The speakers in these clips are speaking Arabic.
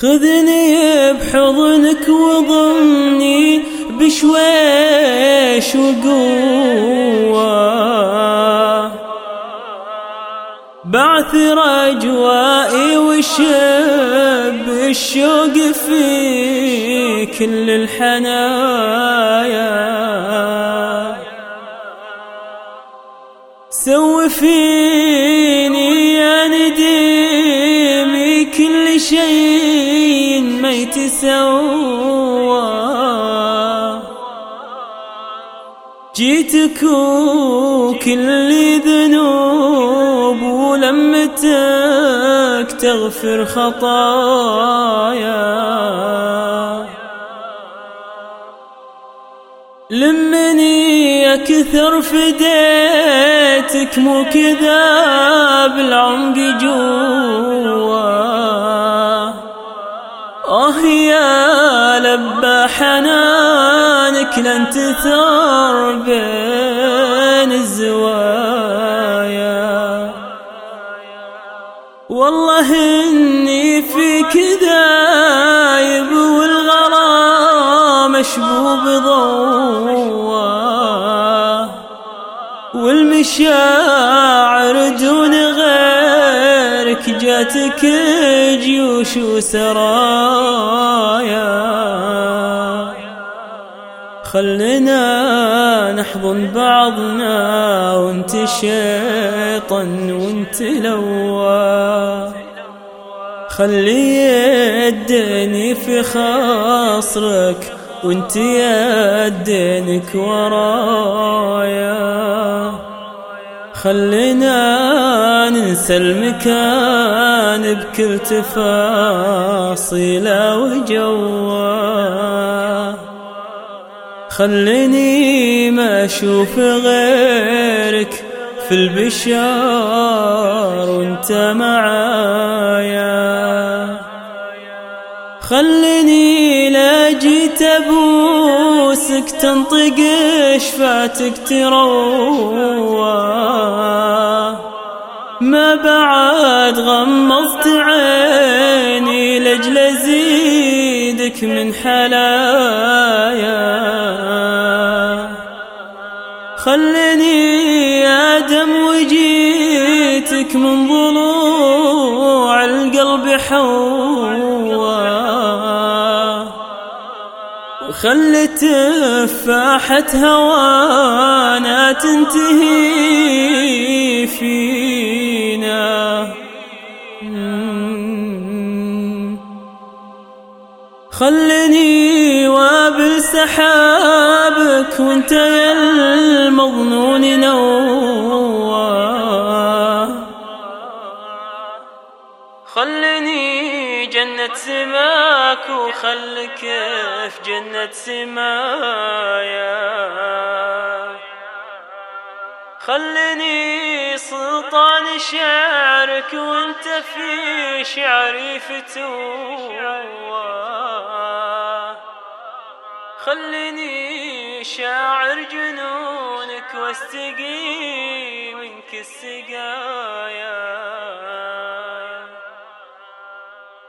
خذني بحضنك وضمني بشويش وقوة. بعثر أجوائي وشب الشوق في كل الحنايا. سو فيني يتسوى جيتك وكل ذنوب ولمتك تغفر خطايا. لمني أكثر فديتك مو كذا حنانك لن تثار بين الزوايا. والله إني في كذايب والغرام مشبوب ضواه والمشاعر دون غيرك جاتك جيوش وسرايا. خلنا نحضن بعضنا وانت شيطان وانت لوا خلي يدني في خاصرك وانت يدينك ورايا. خلينا ننسى المكان بكل تفاصيله وجواه خليني ما أشوف غيرك في البشار وأنت معايا. خليني لا جيت أبوسك تنطق شفاتك تروى. ما بعد غمضت عيني لاجل أزيدك من حلايا. خلني آدم وجيتك من ضلوع القلب حوا وخلي تفاحة هوانا تنتهي فينا خلني وابل سحابك وانت يا المظنون نوى خلني جنة سماك وخلك في جنة سمايا. خلني سلطان شعرك وانت في شعري فتوى خلني شاعر جنونك واستقي منك السقايا.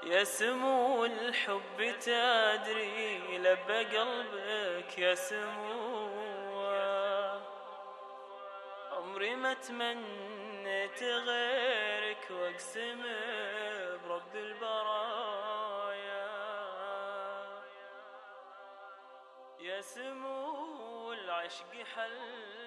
يا سمو الحب تدري لبى قلبك يا سمو عمري ما تمنيت غيرك وأقسم برب البرايا. يا سمو العشق ما